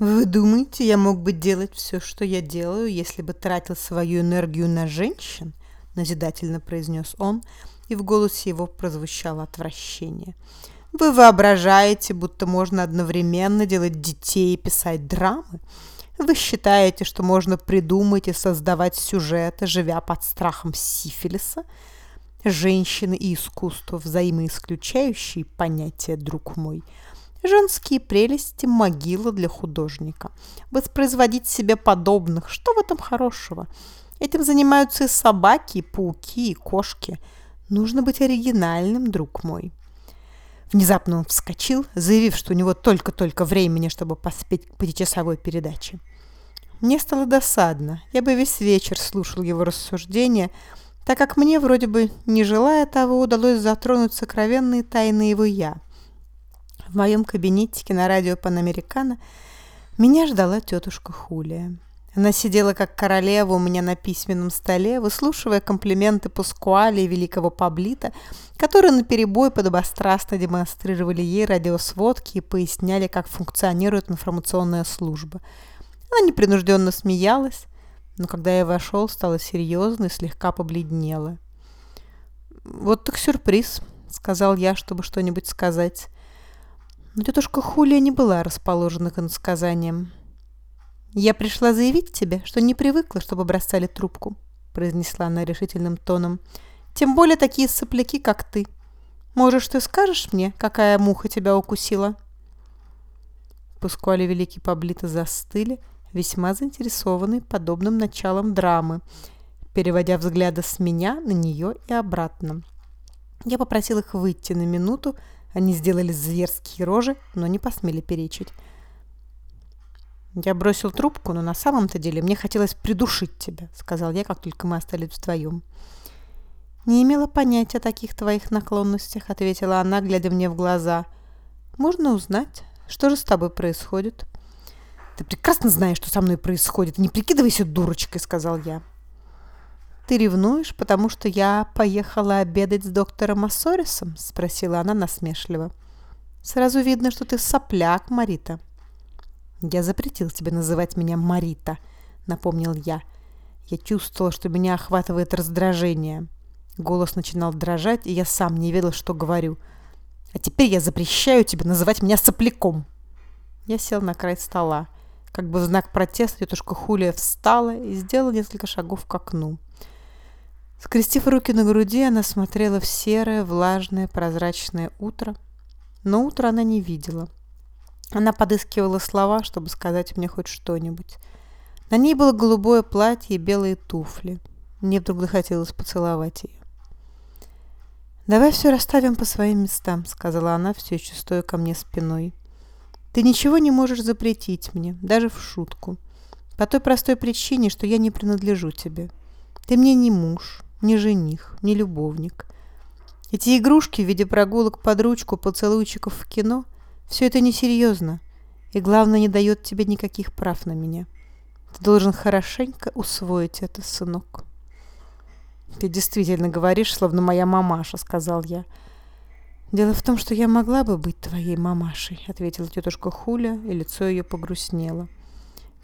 Вы думаете, я мог бы делать все, что я делаю, если бы тратил свою энергию на женщин? Назидательно произнес он, и в голосе его прозвучало отвращение. Вы воображаете, будто можно одновременно делать детей и писать драмы? Вы считаете, что можно придумать и создавать сюжеты, живя под страхом сифилиса? Женщины и искусство взаимоисключающие понятия, друг мой – Женские прелести – могила для художника. Воспроизводить себе подобных – что в этом хорошего? Этим занимаются и собаки, и пауки, и кошки. Нужно быть оригинальным, друг мой. Внезапно он вскочил, заявив, что у него только-только времени, чтобы поспеть к пятичасовой передаче. Мне стало досадно. Я бы весь вечер слушал его рассуждения, так как мне, вроде бы не желая того, удалось затронуть сокровенные тайны его «я». В моем кабинетике на радио Панамерикано меня ждала тетушка Хулия. Она сидела как королева у меня на письменном столе, выслушивая комплименты Пускуали и великого Паблита, которые наперебой подобострастно демонстрировали ей радиосводки и поясняли, как функционирует информационная служба. Она непринужденно смеялась, но когда я вошел, стала серьезной и слегка побледнела. «Вот так сюрприз», — сказал я, чтобы что-нибудь сказать. Но тетушка Хулия не была расположена к иносказаниям. «Я пришла заявить тебе, что не привыкла, чтобы бросали трубку», произнесла она решительным тоном. «Тем более такие сопляки, как ты. Можешь, ты скажешь мне, какая муха тебя укусила?» Пускуали Великий Паблита застыли, весьма заинтересованные подобным началом драмы, переводя взгляды с меня на нее и обратно. Я попросил их выйти на минуту, они сделали зверские рожи, но не посмели перечить. «Я бросил трубку, но на самом-то деле мне хотелось придушить тебя», — сказал я, как только мы остались вдвоем. «Не имела понятия о таких твоих наклонностях», — ответила она, глядя мне в глаза. «Можно узнать, что же с тобой происходит?» «Ты прекрасно знаешь, что со мной происходит. Не прикидывайся дурочкой», — сказал я. «Ты ревнуешь, потому что я поехала обедать с доктором Ассорисом?» – спросила она насмешливо. «Сразу видно, что ты сопляк, Марита». «Я запретил тебе называть меня Марита», – напомнил я. Я чувствовала, что меня охватывает раздражение. Голос начинал дрожать, и я сам не видел, что говорю. «А теперь я запрещаю тебе называть меня сопляком». Я сел на край стола. Как бы в знак протеста тетушка Хулия встала и сделала несколько шагов к окну. Скрестив руки на груди, она смотрела в серое, влажное, прозрачное утро. Но утро она не видела. Она подыскивала слова, чтобы сказать мне хоть что-нибудь. На ней было голубое платье и белые туфли. Мне вдруг захотелось поцеловать ее. «Давай все расставим по своим местам», — сказала она, все еще стоя ко мне спиной. «Ты ничего не можешь запретить мне, даже в шутку. По той простой причине, что я не принадлежу тебе. Ты мне не муж, ни жених, ни любовник. Эти игрушки в виде прогулок под ручку, поцелуйчиков в кино – все это несерьезно. И главное, не дает тебе никаких прав на меня. Ты должен хорошенько усвоить это, сынок. «Ты действительно говоришь, словно моя мамаша», — сказал я. «Дело в том, что я могла бы быть твоей мамашей», — ответила тетушка Хуля, и лицо ее погрустнело.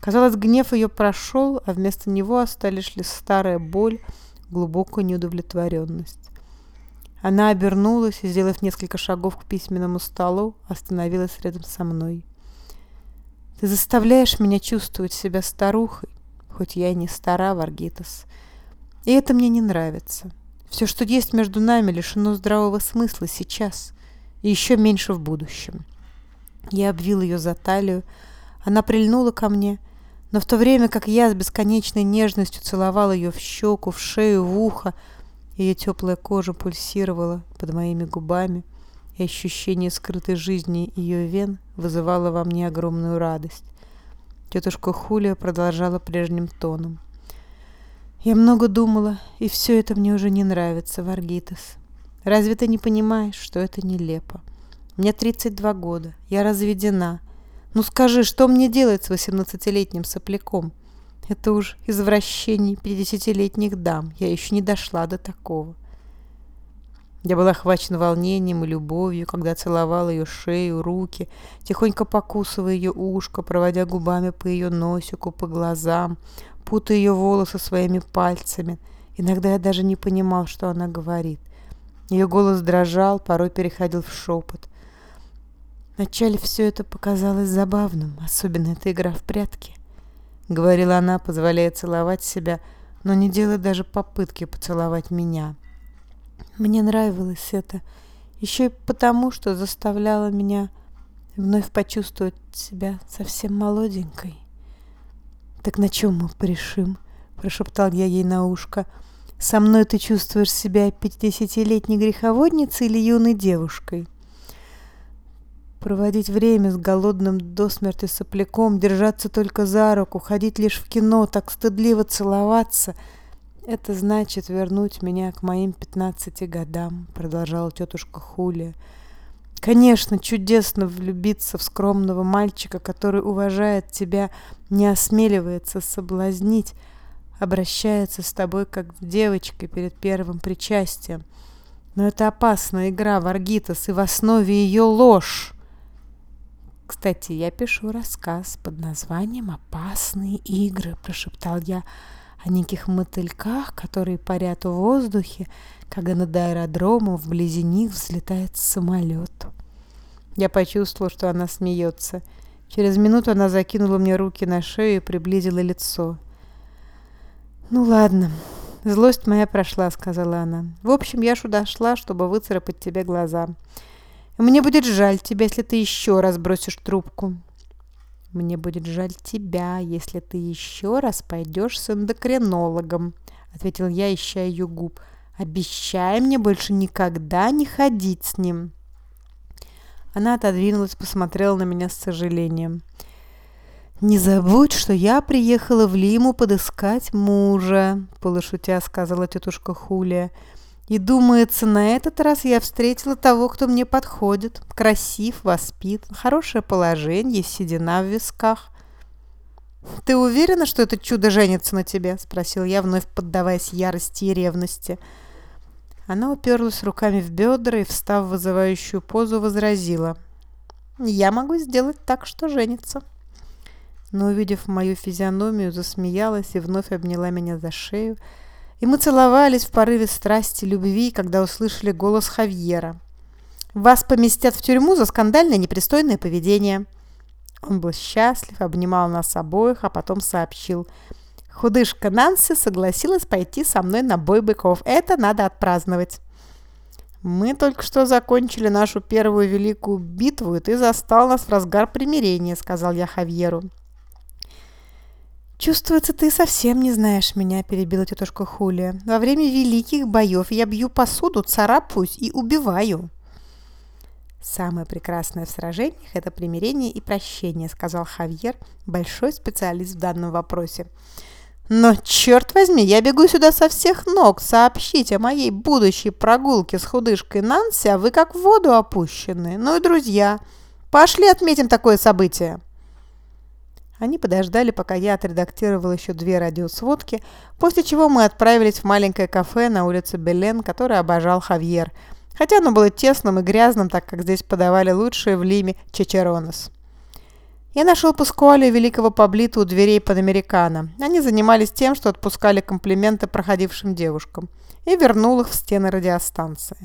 Казалось, гнев ее прошел, а вместо него остались лишь старая боль — глубокую неудовлетворенность. Она обернулась и, сделав несколько шагов к письменному столу, остановилась рядом со мной. «Ты заставляешь меня чувствовать себя старухой, хоть я и не стара, Варгитас. И это мне не нравится. Все, что есть между нами, лишено здравого смысла сейчас и еще меньше в будущем». Я обвил ее за талию, она прильнула ко мне — но в то время как я с бесконечной нежностью целовал ее в щеку, в шею, в ухо, ее теплая кожа пульсировала под моими губами, и ощущение скрытой жизни ее вен вызывало во мне огромную радость. Тетушка Хулия продолжала прежним тоном. «Я много думала, и все это мне уже не нравится, Варгитас. Разве ты не понимаешь, что это нелепо? Мне 32 года, я разведена, ну скажи, что мне делать с восемнадцатилетним сопляком? Это уж извращение пятидесятилетних дам. Я еще не дошла до такого. Я был охвачен волнением и любовью, когда целовал ее шею, руки, тихонько покусывая ее ушко, проводя губами по ее носику, по глазам, путая ее волосы своими пальцами. Иногда я даже не понимал, что она говорит. Ее голос дрожал, порой переходил в шепот. Вначале все это показалось забавным, особенно эта игра в прятки. Говорила она, позволяя целовать себя, но не делая даже попытки поцеловать меня. Мне нравилось это, еще и потому, что заставляло меня вновь почувствовать себя совсем молоденькой. «Так на чем мы порешим?» – прошептал я ей на ушко. «Со мной ты чувствуешь себя пятидесятилетней греховодницей или юной девушкой?» Проводить время с голодным до смерти сопляком, держаться только за руку, ходить лишь в кино, так стыдливо целоваться – «Это значит вернуть меня к моим пятнадцати годам», — продолжала тетушка Хулия. «Конечно, чудесно влюбиться в скромного мальчика, который уважает тебя, не осмеливается соблазнить, обращается с тобой как с девочкой перед первым причастием. Но это опасная игра, Варгитас, и в основе ее ложь». «Кстати, я пишу рассказ под названием «Опасные игры», — прошептал я, — о неких мотыльках, которые парят в воздухе, когда над аэродромом вблизи них взлетает самолет. Я почувствовал, что она смеется. Через минуту она закинула мне руки на шею и приблизила лицо. «Ну ладно, злость моя прошла», — сказала она. «В общем, я сюда шла, чтобы выцарапать тебе глаза. Мне будет жаль тебя, если ты еще раз бросишь трубку. Мне будет жаль тебя, если ты еще раз пойдешь с эндокринологом, ответил я, ища ее губ. Обещай мне больше никогда не ходить с ним. Она отодвинулась, посмотрела на меня с сожалением. «Не забудь, что я приехала в Лиму подыскать мужа», — полушутя сказала тетушка Хулия. И думается, на этот раз я встретила того, кто мне подходит. Красив, воспитан, хорошее положение, седина в висках. «Ты уверена, что это чудо женится на тебе?» – спросил я, вновь поддаваясь ярости и ревности. Она уперлась руками в бедра и, встав в вызывающую позу, возразила. «Я могу сделать так, что женится». Но, увидев мою физиономию, засмеялась и вновь обняла меня за шею, и мы целовались в порыве страсти, любви, когда услышали голос Хавьера. «Вас поместят в тюрьму за скандальное непристойное поведение». Он был счастлив, обнимал нас обоих, а потом сообщил. «Худышка Нанси согласилась пойти со мной на бой быков. Это надо отпраздновать». «Мы только что закончили нашу первую великую битву, и ты застал нас в разгар примирения», — сказал я Хавьеру. «Чувствуется, ты совсем не знаешь меня», – перебила тетушка Хулия. «Во время великих боев я бью посуду, царапаюсь и убиваю». «Самое прекрасное в сражениях – это примирение и прощение», – сказал Хавьер, большой специалист в данном вопросе. «Но, черт возьми, я бегу сюда со всех ног сообщить о моей будущей прогулке с худышкой Нанси, а вы как в воду опущены. Ну и друзья, пошли отметим такое событие». Они подождали, пока я отредактировал еще две радиосводки, после чего мы отправились в маленькое кафе на улице Белен, которое обожал Хавьер, хотя оно было тесным и грязным, так как здесь подавали лучшие в Лиме чечеронос. Я нашел Паскуале великого Паблита у дверей Панамерикана. Они занимались тем, что отпускали комплименты проходившим девушкам, и вернул их в стены радиостанции.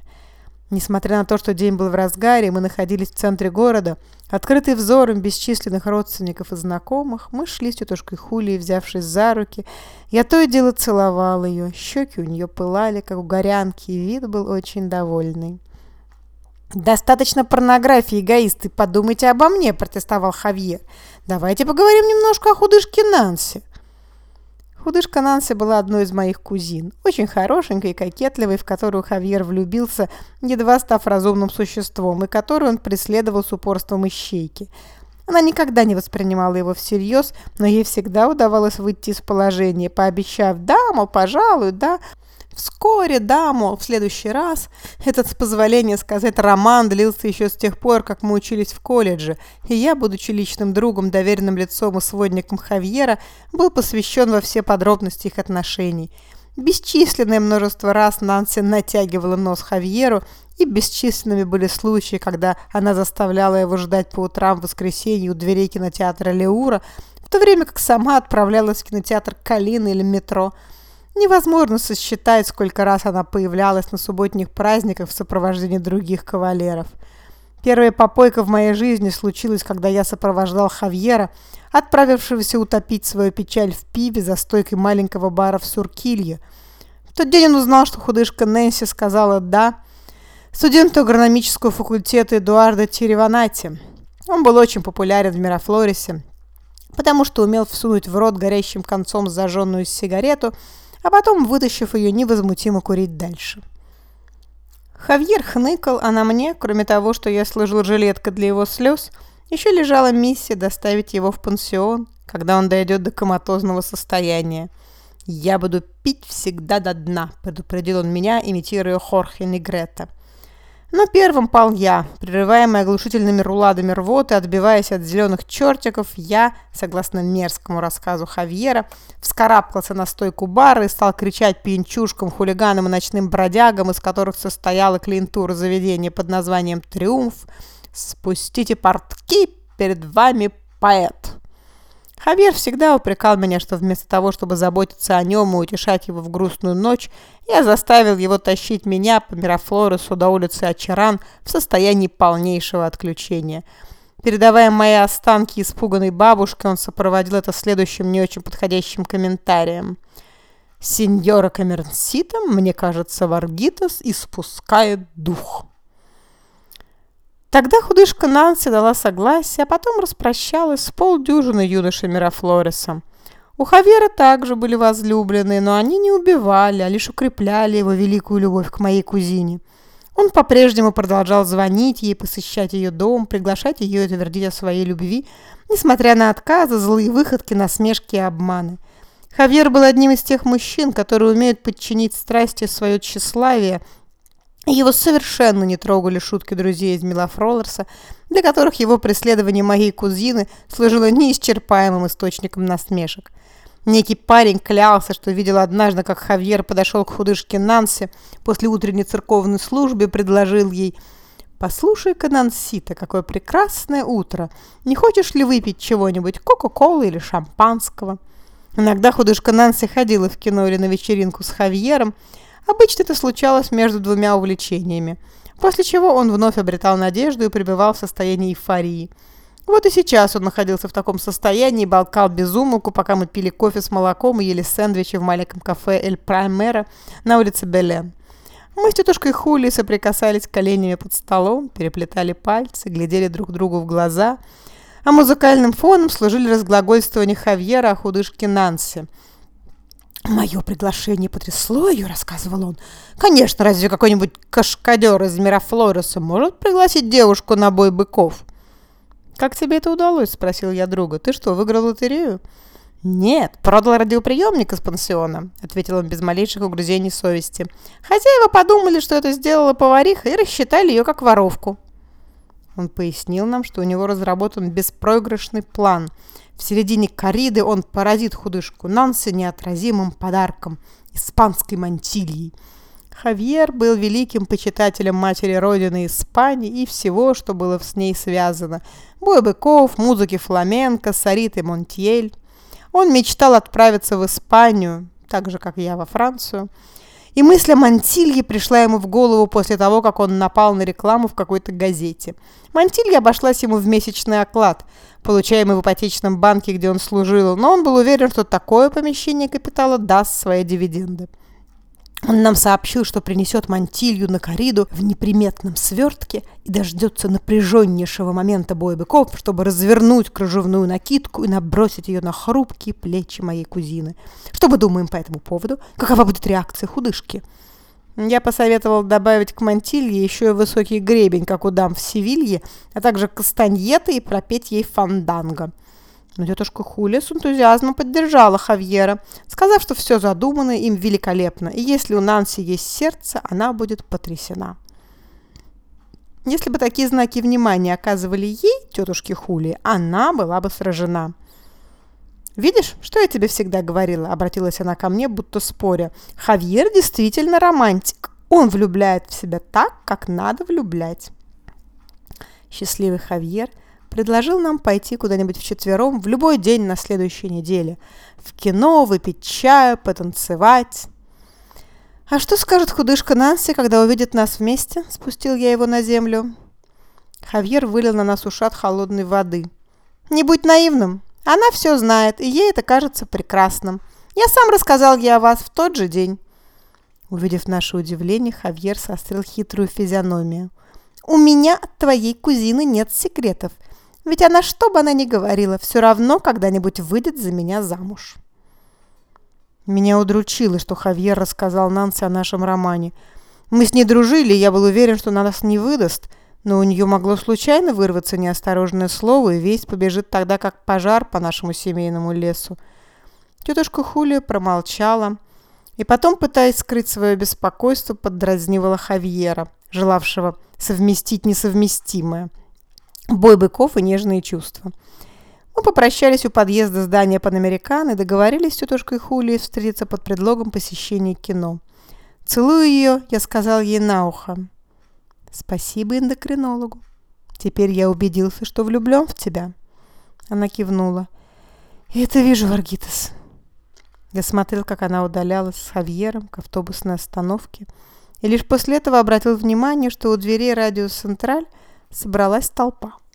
Несмотря на то, что день был в разгаре, мы находились в центре города, открытый взором бесчисленных родственников и знакомых, мы шли с тетушкой Хулией, взявшись за руки. Я то и дело целовал ее, щеки у нее пылали, как у горянки, и вид был очень довольный. «Достаточно порнографии, эгоисты, подумайте обо мне», – протестовал Хавьер. «Давайте поговорим немножко о худышке Нанси». Худышка Нанси была одной из моих кузин, очень хорошенькой и кокетливой, в которую Хавьер влюбился, едва став разумным существом, и которую он преследовал с упорством ищейки. Она никогда не воспринимала его всерьез, но ей всегда удавалось выйти из положения, пообещав «да, мол, пожалуй, да», Вскоре, да, мол, в следующий раз. Этот, с позволения сказать, роман длился еще с тех пор, как мы учились в колледже, и я, будучи личным другом, доверенным лицом и сводником Хавьера, был посвящен во все подробности их отношений. Бесчисленное множество раз Нанси натягивала нос Хавьеру, и бесчисленными были случаи, когда она заставляла его ждать по утрам в воскресенье у дверей кинотеатра Леура, в то время как сама отправлялась в кинотеатр Калины или метро. Невозможно сосчитать, сколько раз она появлялась на субботних праздниках в сопровождении других кавалеров. Первая попойка в моей жизни случилась, когда я сопровождал Хавьера, отправившегося утопить свою печаль в пиве за стойкой маленького бара в Суркилье. В тот день он узнал, что худышка Нэнси сказала «да» студенту агрономического факультета Эдуарда Тиреванати. Он был очень популярен в Мирафлорисе, потому что умел всунуть в рот горящим концом зажженную сигарету, а потом, вытащив ее, невозмутимо курить дальше. Хавьер хныкал, а на мне, кроме того, что я служил жилеткой для его слез, еще лежала миссия доставить его в пансион, когда он дойдет до коматозного состояния. «Я буду пить всегда до дна», — предупредил он меня, имитируя Хорхе Негрета. Но первым пал я, прерываемый оглушительными руладами рвоты, отбиваясь от зеленых чертиков, я, согласно мерзкому рассказу Хавьера, вскарабкался на стойку бара и стал кричать пьянчушкам, хулиганам и ночным бродягам, из которых состояла клиентура заведения под названием «Триумф», «Спустите портки, перед вами поэт». Хавьер всегда упрекал меня, что вместо того, чтобы заботиться о нем и утешать его в грустную ночь, я заставил его тащить меня по Мирафлоресу до улицы Ачаран в состоянии полнейшего отключения. Передавая мои останки испуганной бабушке, он сопроводил это следующим не очень подходящим комментарием. «Сеньора Камернсита, мне кажется, Варгитас испускает дух». Тогда худышка Нанси дала согласие, а потом распрощалась с полдюжины юношей Мирафлореса. У Хавера также были возлюбленные, но они не убивали, а лишь укрепляли его великую любовь к моей кузине. Он по-прежнему продолжал звонить ей, посещать ее дом, приглашать ее и твердить о своей любви, несмотря на отказы, злые выходки, насмешки и обманы. Хавьер был одним из тех мужчин, которые умеют подчинить страсти свое тщеславие его совершенно не трогали шутки друзей из Милофроллерса, для которых его преследование моей кузины служило неисчерпаемым источником насмешек. Некий парень клялся, что видел однажды, как Хавьер подошел к худышке Нанси после утренней церковной службы и предложил ей «Послушай-ка, Нансита, какое прекрасное утро! Не хочешь ли выпить чего-нибудь, кока-колы или шампанского?» Иногда худышка Нанси ходила в кино или на вечеринку с Хавьером, Обычно это случалось между двумя увлечениями, после чего он вновь обретал надежду и пребывал в состоянии эйфории. Вот и сейчас он находился в таком состоянии и болкал без умолку, пока мы пили кофе с молоком и ели сэндвичи в маленьком кафе «Эль Праймера» на улице Белен. Мы с тетушкой Хули соприкасались коленями под столом, переплетали пальцы, глядели друг другу в глаза, а музыкальным фоном служили разглагольствования Хавьера о худышке Нанси – «Мое приглашение потрясло ее», — рассказывал он. «Конечно, разве какой-нибудь кашкадер из Мирафлореса может пригласить девушку на бой быков?» «Как тебе это удалось?» — спросил я друга. «Ты что, выиграл лотерею?» «Нет, продал радиоприемник из пансиона», — ответил он без малейших угрызений совести. «Хозяева подумали, что это сделала повариха, и рассчитали ее как воровку». Он пояснил нам, что у него разработан беспроигрышный план — в середине кориды он поразит худышку Нанси неотразимым подарком – испанской мантильей. Хавьер был великим почитателем матери Родины Испании и всего, что было с ней связано. Бой быков, музыки фламенко, Сарит и Монтьель. Он мечтал отправиться в Испанию, так же, как я во Францию. И мысль о Мантилье пришла ему в голову после того, как он напал на рекламу в какой-то газете. Мантилья обошлась ему в месячный оклад, получаемый в ипотечном банке, где он служил, но он был уверен, что такое помещение капитала даст свои дивиденды. Он нам сообщил, что принесет мантилью на кориду в неприметном свертке и дождется напряженнейшего момента боя быков, чтобы развернуть кружевную накидку и набросить ее на хрупкие плечи моей кузины. Что мы думаем по этому поводу? Какова будет реакция худышки? Я посоветовал добавить к мантилье еще и высокий гребень, как у дам в Севилье, а также кастаньеты и пропеть ей фанданго. Но тетушка Хуля с энтузиазмом поддержала Хавьера, сказав, что все задумано им великолепно, и если у Нанси есть сердце, она будет потрясена. Если бы такие знаки внимания оказывали ей, тетушке Хули, она была бы сражена. «Видишь, что я тебе всегда говорила?» – обратилась она ко мне, будто споря. «Хавьер действительно романтик. Он влюбляет в себя так, как надо влюблять». Счастливый Хавьер предложил нам пойти куда-нибудь вчетвером в любой день на следующей неделе. В кино, выпить чаю, потанцевать. «А что скажет худышка Нанси, когда увидит нас вместе?» – спустил я его на землю. Хавьер вылил на нас ушат холодной воды. «Не будь наивным. Она все знает, и ей это кажется прекрасным. Я сам рассказал ей о вас в тот же день». Увидев наше удивление, Хавьер сострил хитрую физиономию. «У меня от твоей кузины нет секретов, ведь она, что бы она ни говорила, все равно когда-нибудь выйдет за меня замуж». Меня удручило, что Хавьер рассказал Нанси о нашем романе. Мы с ней дружили, я был уверен, что она нас не выдаст – но у нее могло случайно вырваться неосторожное слово, и весть побежит тогда, как пожар по нашему семейному лесу. Тетушка Хулия промолчала, и потом, пытаясь скрыть свое беспокойство, поддразнивала Хавьера, желавшего совместить несовместимое – бой быков и нежные чувства. Мы попрощались у подъезда здания Панамерикан и договорились с тетушкой Хулией встретиться под предлогом посещения кино. Целую ее, я сказал ей на ухо. Спасибо эндокринологу. Теперь я убедился, что влюблен в тебя. Она кивнула. Я это вижу, Варгитас. Я смотрел, как она удалялась с Хавьером к автобусной остановке, и лишь после этого обратил внимание, что у дверей радио «Централь» собралась толпа.